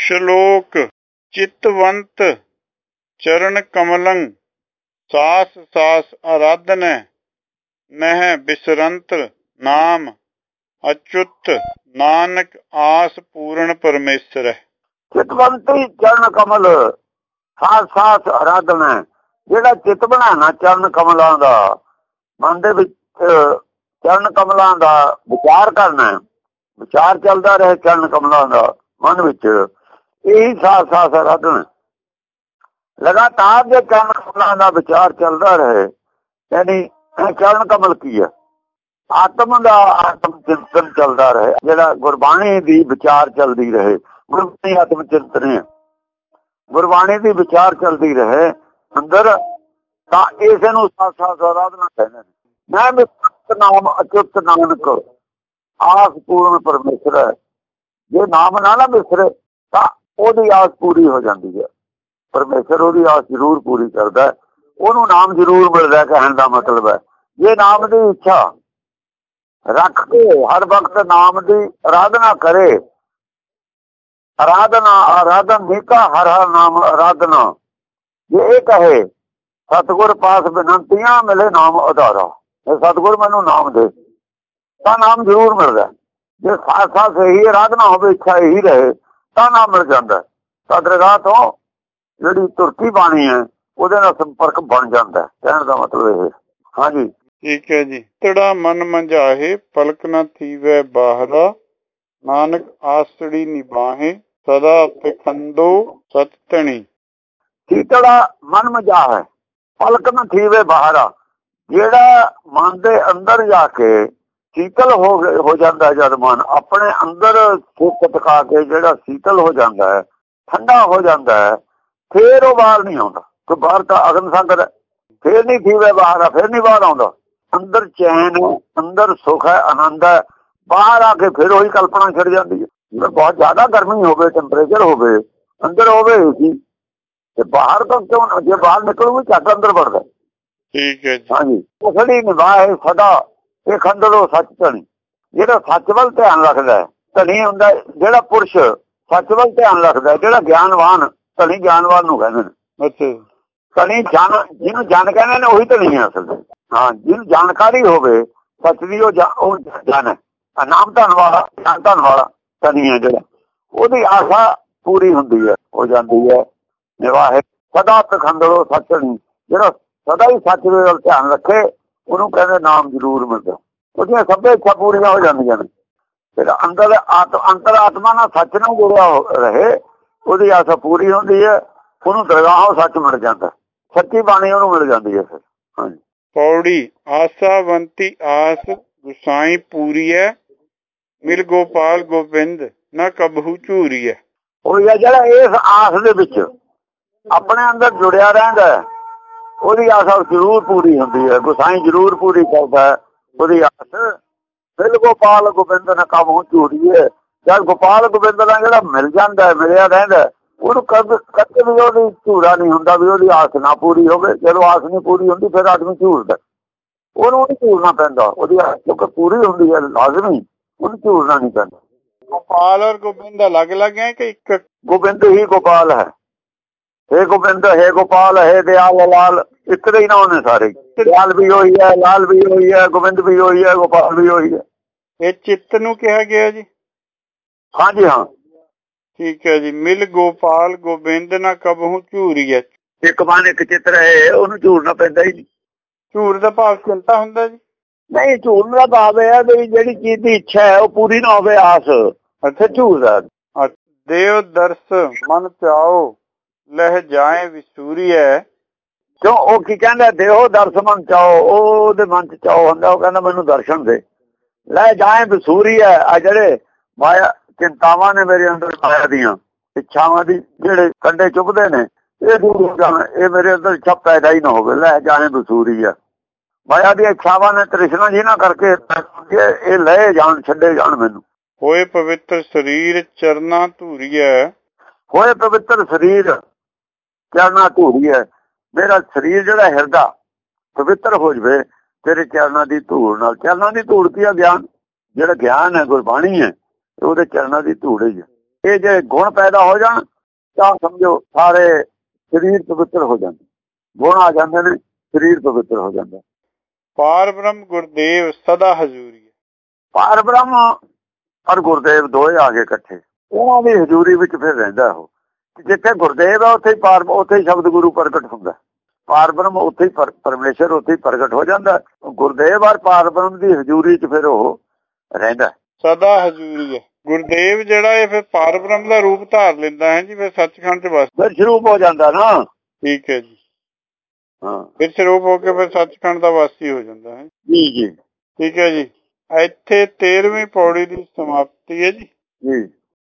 ਸ਼ਲੋਕ ਚਿਤਵੰਤ ਚਰਨ ਕਮਲੰ ਸਾਸ ਸਾਸ ਆਰਾਧਨੈ ਨਹਿ ਬਿਸਰੰਤ ਨਾਮ ਅਚੁੱਤ ਨਾਨਕ ਆਸ ਪੂਰਨ ਪਰਮੇਸ਼ਰ। ਚਿਤਵੰਤੀ ਚਰਨ ਕਮਲ, ਸਾਸ ਸਾਥ ਆਰਾਧਨਾ ਜਿਹੜਾ ਚਿਤ ਬਣਾਣਾ ਚਰਨ ਕਮਲਾਂ ਦਾ, ਮਨ ਦੇ ਵਿੱਚ ਚਰਨ ਕਮਲਾਂ ਦਾ ਵਿਚਾਰ ਕਰਨਾ, ਵਿਚਾਰ ਚੱਲਦਾ ਰਹੇ ਚਰਨ ਕਮਲਾਂ ਦਾ, ਮਨ ਵਿੱਚ। ਇਹੀ ਸਾਥ ਸਾਥ ਆਰਾਧਨਾ ਲਗਾਤਾਰ ਜੇ ਚਰਨ ਕਮਲਾਂ ਦਾ ਵਿਚਾਰ ਚੱਲਦਾ ਰਹੇ, ਯਾਨੀ ਚਰਨ ਕਮਲ ਕੀ ਹੈ ਆਤਮ ਦਾ ਆਤਮ ਚਿੰਤਨ ਚੱਲਦਾ ਰਹੇ, ਜਿਹੜਾ ਗੁਰਬਾਣੀ ਦੀ ਵਿਚਾਰ ਚੱਲਦੀ ਰਹੇ, ਗੁਰਬਾਣੀ ਆਤਮ ਚਿੰਤਨ ਹੈ। ਗੁਰਬਾਣੀ ਦੀ ਵਿਚਾਰ ਚੱਲਦੀ ਰਹੇ, ਅੰਦਰ ਤਾਂ ਇਸੇ ਨੂੰ ਸਾਥ ਸਾਥ ਆਰਾਧਨਾ ਕਹਿੰਦੇ ਨੇ। ਮੈਂ ਮਿਤ ਨਾਮ ਅਚੁੱਤ ਨਾਨਕ, ਆਸ ਪੂਰਨ ਪਰਮੇਸ਼ਰ ਹੈ। ਜੇ ਨਾਮ ਨਾ ਨਾ ਵਿਸਰੇ, ਤਾਂ ਉਹਦੀ ਆਸ ਪੂਰੀ ਹੋ ਜਾਂਦੀ ਹੈ। ਪਰਮੇਸ਼ਰ ਉਹਦੀ ਆਸ ਜ਼ਰੂਰ ਪੂਰੀ ਕਰਦਾ ਉਹਨੂੰ ਨਾਮ ਜ਼ਰੂਰ ਮਿਲਦਾ ਕਹਿਣ ਦਾ ਮਤਲਬ ਹੈ। ਜੇ ਨਾਮ ਦੀ ਇੱਛਾ ਰੱਖ ਕੇ ਹਰ ਵਕਤ ਨਾਮ ਦੀ ਆਰਾਧਨਾ ਕਰੇ ਆਰਾਧਨਾ ਆਰਾਧਨ ਨਿਕਾ ਹਰ ਹਰ ਨਾਮ ਆਰਾਧਨਾ ਜੇ ਇਹ ਕਹੇ, ਸਤਗੁਰ ਪਾਸ ਬੇਨੰਤੀਆਂ ਮਿਲੇ ਨਾਮ ਆਧਾਰਾ ਇਹ ਸਤਗੁਰ ਮੈਨੂੰ ਨਾਮ ਦੇ, ਤਾਂ ਨਾਮ ਜ਼ਰੂਰ ਮਿਲਦਾ ਜੇ ਖਾਸਾ ਇਹੀ ਆਰਾਧਨਾ ਹੋਵੇ, ਇੱਛਾ ਇਹੀ ਰਹੇ ਤਾਂ ਨਾਮ ਮਿਲ ਜਾਂਦਾ। ਤਾਂ ਦਰਗਾਹ ਤੋਂ ਜਿਹੜੀ ਤੁਰਕੀ ਬਾਣੀ ਹੈ ਉਹਦੇ ਨਾਲ ਸੰਪਰਕ ਬਣ ਜਾਂਦਾ। ਕਹਿਣ ਦਾ ਮਤਲਬ ਇਹ ਹਾਂਜੀ। ਠੀਕ ਹੈ ਜੀ। ਤੜਾ ਮਨ ਮੰਝਾਹੇ ਪਲਕ ਨਾ ਥੀਵੇ ਬਾਹਰਾ। ਨਾਨਕ ਆਸੜੀ ਨਿਬਾਹੇ ਸਦਾ ਪਖੰਦੋ ਸਤਤਣੀ ਸੀਤੜਾ ਮਨ ਮਜਾ ਹੈ ਪਲਕ ਨਾ ਥੀਵੇ ਬਾਹਰਾ। ਜਿਹੜਾ ਮਨ ਦੇ ਅੰਦਰ ਜਾ ਕੇ ਸੀਤਲ ਹੋ ਹੋ ਜਾਂਦਾ ਜਦ ਮਨ। ਆਪਣੇ ਅੰਦਰ ਸੁੱਖ ਟਿਕਾ ਕੇ ਜਿਹੜਾ ਸੀਤਲ ਹੋ ਜਾਂਦਾ ਹੈ ਠੰਡਾ ਹੋ ਜਾਂਦਾ ਹੈ ਫੇਰ ਉਹ ਬਾਹਰ ਨਹੀਂ ਆਉਂਦਾ। ਕਿ ਬਾਹਰ ਤਾਂ ਅਗਨ ਸੰਗਤ ਫੇਰ ਨਹੀਂ ਥੀਵੇ ਬਾਹਰ ਆ ਫੇਰ ਨਹੀਂ ਬਾਹਰ ਆਉਂਦਾ। ਅੰਦਰ ਚੈਨ ਅੰਦਰ ਸੁਖ ਹੈ ਆਨੰਦ ਹੈ। ਬਾਹਰ ਆ ਕੇ ਫਿਰ ਉਹੀ ਕਲਪਨਾ ਛੱਡ ਜਾਂਦੀ ਹੈ। ਜੇ ਬਹੁਤ ਜ਼ਿਆਦਾ ਗਰਮੀ ਹੋਵੇ ਟੈਂਪਰੇਚਰ ਹੋਵੇ ਅੰਦਰ ਹੋਵੇ ਸੀ ਤੇ ਬਾਹਰ ਤੋਂ ਕਿਉਂ ਜੇ ਬਾਹਰ ਨਿਕਲੂਗੀ ਝੱਟ ਅੰਦਰ ਵੜਦਾ ਠੀਕ ਹੈ ਜੀ। ਹਾਂਜੀ। ਉਸੜੀ ਨਿਭਾਏ ਸਦਾ। ਇਹ ਖੰਡਲੋ ਸੱਚ ਧਣੀ ਜਿਹੜਾ ਸੱਚ ਵੱਲ ਧਿਆਨ ਰੱਖਦਾ ਹੈ ਧਣੀ ਹੁੰਦਾ। ਜਿਹੜਾ ਪੁਰਸ਼ ਸੱਚ ਵੱਲ ਧਿਆਨ ਰੱਖਦਾ ਜਿਹੜਾ ਗਿਆਨਵਾਨ ਧਣੀ ਗਿਆਨਵਾਨ ਨੂੰ ਕਹਿੰਦੇ ਨੇ। ਅੱਛਾ। ਧਣੀ ਜਾਣ ਜਿਹਨੂੰ ਜਾਣ ਕਹਿੰਦੇ ਨੇ ਉਹੀ ਧਣੀ ਹੈ ਅਸਲ। ਵਿੱਚ ਹਾਂ ਜਿਹਨੂੰ ਜਾਣਕਾਰੀ ਹੋਵੇ ਸੱਚ ਦੀ ਉਹ ਉਹ ਜਾਣ ਹੈ। ਨਾਮ ਧਨ ਵਾਲਾ ਧਨ ਵਾਲਾ ਧਣੀ ਹੈ ਜਿਹੜਾ। ਉਹਦੀ ਆਸ਼ਾ ਪੂਰੀ ਹੁੰਦੀ ਹੈ ਹੋ ਜਾਂਦੀ ਹੈ। ਨਿਵਾਹੇ ਸਦਾ ਪਖੰਡਲੋ ਸੱਚਣੀ ਜਿਹੜਾ ਸਦਾ ਹੀ ਸੱਚ ਦੇ ਵੱਲ ਧਿਆਨ ਰੱਖੇ ਉਹਨੂੰ ਕਹਿੰਦੇ ਨਾਮ ਜ਼ਰੂਰ ਮਿਲਦਾ। ਉਹਦੀਆਂ ਸਭ ਇੱਛਾ ਪੂਰੀਆਂ ਹੋ ਜਾਂਦੀਆਂ ਨੇ। ਫਿਰ ਅੰਦਰ ਅੰਤਰ ਆਤਮਾ ਨਾਲ ਸੱਚ ਨਾਲ ਜੁੜਿਆ ਰਹੇ ਉਹਦੀ ਆਸਾ ਪੂਰੀ ਹੁੰਦੀ ਹੈ ਉਹਨੂੰ ਦਰਗਾਹੋਂ ਸੱਚ ਮਿਲ ਜਾਂਦਾ। ਸੱਚੀ ਬਾਣੀ ਉਹਨੂੰ ਮਿਲ ਜਾਂਦੀ ਹੈ ਫਿਰ। ਹਾਂਜੀ। ਪੌੜੀ ਆਸਾਵੰਤੀ ਆਸ ਗੁਸਾਈ ਪੂਰੀ ਹੈ ਮਿਲ ਗੋਪਾਲ ਗੋਬਿੰਦ ਨਾ ਕਬਹੂ ਝੂਰੀ ਹੈ। ਉਹ ਜਿਹੜਾ ਇਸ ਆਸ ਦੇ ਵਿੱਚ ਆਪਣੇ ਅੰਦਰ ਜੁੜਿਆ ਰਹਿੰਦਾ ਉਹਦੀ ਆਸ ਜ਼ਰੂਰ ਪੂਰੀ ਹੁੰਦੀ ਹੈ ਗੁਸਾਈ ਜ਼ਰੂਰ ਪੂਰੀ ਕਰਦਾ ਹੈ ਉਹਦੀ ਆਸ। ਮਿਲ ਗੋਪਾਲ ਗੋਬਿੰਦ ਨਾ ਕਬਹੂ ਝੂਰੀ ਹੈ ਜਦ ਗੋਪਾਲ ਗੋਬਿੰਦ ਦਾ ਜਿਹੜਾ ਮਿਲ ਜਾਂਦਾ ਮਿਲਿਆ ਰਹਿੰਦਾ ਉਹਨੂੰ ਕਦੇ ਕਦੇ ਵੀ ਉਹਦੀ ਝੂੜਾ ਨਹੀਂ ਹੁੰਦਾ ਵੀ ਉਹਦੀ ਆਸ ਨਾ ਪੂਰੀ ਹੋਵੇ। ਜਦੋਂ ਆਸ ਨਹੀਂ ਪੂਰੀ ਹੁੰਦੀ ਫਿਰ ਆਦਮੀ ਝੂਰਦਾ ਉਹਨੂੰ ਨਹੀਂ ਝੂਰਨਾ ਪੈਂਦਾ। ਉਹਦੀ ਆਸ ਕਿਉਂਕਿ ਪੂਰੀ ਹੁੰਦੀ ਹੈ ਲਾਜ਼ਮੀ। ਉਹਨੂੰ ਝੂਰਨਾ ਨਹੀਂ ਪੈਂਦਾ। ਗੋਪਾਲ ਔਰ ਗੋਬਿੰਦ ਅਲੱਗ ਅਲੱਗ ਹੈ ਕਿ ਇੱਕ? ਗੋਬਿੰਦ ਹੀ ਗੋਪਾਲ ਹੈ। हे ਗੋਬਿੰਦ ਹੈ ਗੋਪਾਲ ਹੈ ਦਿਆਲ ਲਾਲ। ਦੇ ਹੀ ਨਾ ਉਹਨੇ ਸਾਰੇ। ਦਿਆਲ ਵੀ ਹੋਈ ਹੈ ਲਾਲ ਵੀ ਹੋਈ ਹੈ ਗੋਬਿੰਦ ਵੀ ਹੋਈ ਹੈ ਗੋਪਾਲ ਵੀ ਹੋਈ ਹੈ। ਇਹ ਚਿੱਤ ਨੂੰ ਕਿਹਾ ਗਿਆ ਜੀ? ਹਾਂਜੀ ਹਾਂ। ਠੀਕ ਹੈ ਜੀ। ਮਿਲ ਗੋਪਾਲ ਗੋਬਿੰਦ ਨਾ ਕਬਹੂ ਝੂਰੀ ਹੈ ਇੱਕ ਮਨ ਇੱਕ ਚਿੱਤਰ ਹੈ ਉਹਨੂੰ ਝੂਰਨਾ ਪੈਂਦਾ ਹੀ ਨਹੀਂ। ਝੂਰ ਦਾ ਭਾਵ ਚਿੰਤਾ ਹੁੰਦਾ ਜੀ? ਨਹੀਂ ਝੂਰਨ ਦਾ ਭਾਵ ਹੈ ਵੀ ਜਿਹੜੀ ਚੀਜ਼ ਦੀ ਇੱਛਾ ਹੈ ਉਹ ਪੂਰੀ ਨਾ ਹੋਵੇ ਆਸ। ਅੱਛਾ। ਝੂਰਦਾ ਦੇਵ ਦਰਸ ਮਨ ਚਾਓ। ਲਹਿ ਜਾਏ ਵਿਸੂਰੀ ਹੈ ਕਿਉਂ? ਉਹ ਕੀ ਕਹਿੰਦਾ ਦੇਹੋ ਦਰਸ਼ਨ ਚਾਓ ਉਹ ਉਹਦੇ ਮਨ ਚ ਚਾਓ ਹੁੰਦਾ ਉਹ ਕਹਿੰਦਾ ਮੈਨੂੰ ਦਰਸ਼ਨ ਦੇ। ਲੈ ਜਾਏ ਵਿਸੂਰੀ ਹੈ ਆ ਜਿਹੜੇ ਮਾਇਆ ਚਿੰਤਾਵਾਂ ਨੇ ਮੇਰੇ ਅੰਦਰ ਮਾਇਆ ਦੀਆਂ ਇੱਛਾਵਾਂ ਦੀ ਜਿਹੜੇ ਕੰਡੇ ਚੁੱਭਦੇ ਨੇ ਇਹ ਦੂਰ ਹੋ ਜਾਣ। ਇਹ ਮੇਰੇ ਅੰਦਰ ਇੱਛਾ ਪੈਦਾ ਹੀ ਨਾ ਹੋਵੇ। ਲੈ ਜਾਏ ਵਿਸੂਰੀ ਹੈ ਮਾਇਆ ਦੀ ਇੱਛਾਵਾਂ ਨੇ ਤ੍ਰਿਸ਼ਨਾ ਜੀ ਨਾ ਕਰਕੇ ਇਹ ਲੈ ਜਾਣ ਛੱਡੇ ਜਾਣ ਮੈਨੂੰ। ਹੋਏ ਪਵਿੱਤਰ ਸਰੀਰ ਚਰਨਾ ਧੂਰੀਐ। ਹੋਏ ਪਵਿੱਤਰ ਸਰੀਰ ਚਰਨਾ ਧੂਰੀਐ ਮੇਰਾ ਸਰੀਰ ਜਿਹੜਾ ਹਿਰਦਾ ਪਵਿੱਤਰ ਹੋ ਜਵੇ ਤੇਰੇ ਚਰਨਾਂ ਦੀ ਧੂੜ ਨਾਲ। ਚਰਨਾਂ ਦੀ ਧੂੜ ਕੀ ਆ ਗਿਆਨ? ਜਿਹੜਾ ਗਿਆਨ ਹੈ ਗੁਰਬਾਣੀ ਹੈ ਉਹਦੇ ਚਰਨਾਂ ਦੀ ਧੂੜ ਹੀ ਹੈ ਇਹ ਜੇ ਗੁਣ ਪੈਦਾ ਹੋ ਜਾਣ ਤਾਂ ਸਮਝੋ ਸਾਰੇ ਸਰੀਰ ਪਵਿੱਤਰ ਹੋ ਜਾਂਦੇ। ਗੁਣ ਆ ਜਾਂਦੇ ਨੇ ਸਰੀਰ ਪਵਿੱਤਰ ਹੋ ਜਾਂਦਾ। ਪਾਰ ਬ੍ਰਹਮ ਗੁਰਦੇਵ ਸਦਾ ਹਜ਼ੂਰੀ ਹੈ। ਪਾਰ ਬ੍ਰਹਮ ਔਰ ਗੁਰਦੇਵ ਦੋਏ ਆ ਗਏ ਇਕੱਠੇ। ਉਹਨਾਂ ਦੀ ਹਜ਼ੂਰੀ ਵਿੱਚ ਫਿਰ ਰਹਿੰਦਾ ਉਹ। ਜਿੱਥੇ ਗੁਰਦੇਵ ਆ ਉੱਥੇ ਹੀ ਪਾਰ ਉੱਥੇ ਹੀ ਸ਼ਬਦ ਗੁਰੂ ਪ੍ਰਗਟ ਹੁੰਦਾ। ਪਾਰ ਬ੍ਰਹਮ ਉੱਥੇ ਹੀ ਪਰ- ਪਰਮੇਸ਼ਰ ਉੱਥੇ ਹੀ ਪ੍ਰਗਟ ਹੋ ਜਾਂਦਾ। ਗੁਰਦੇਵ ਔਰ ਪਾਰ ਬ੍ਰਹਮ ਦੀ ਹਜ਼ੂਰੀ 'ਚ ਫਿਰ ਉਹ ਰਹਿੰਦਾ। ਸਦਾ ਹਜ਼ੂਰੀ ਹੈ। ਗੁਰਦੇਵ ਜਿਹੜਾ ਇਹ ਫਿਰ ਪਾਰ ਬ੍ਰਹਮ ਦਾ ਰੂਪ ਧਾਰ ਲੈਂਦਾ ਹੈ ਜੀ ਫਿਰ ਸੱਚਖੰਡ ਚ ਵਸਦਾ ਫਿਰ ਸਰੂਪ ਹੋ ਜਾਂਦਾ ਨਾ। ਠੀਕ ਹੈ ਜੀ। ਹਾਂ। ਫਿਰ ਸਰੂਪ ਹੋ ਕੇ ਫਿਰ ਸੱਚਖੰਡ ਦਾ ਵਾਸੀ ਹੋ ਜਾਂਦਾ ਹੈ। ਜੀ ਜੀ। ਠੀਕ ਹੈ ਜੀ। ਇੱਥੇ 13ਵੀਂ ਪੌੜੀ ਦੀ ਸਮਾਪਤੀ ਹੈ ਜੀ। ਜੀ।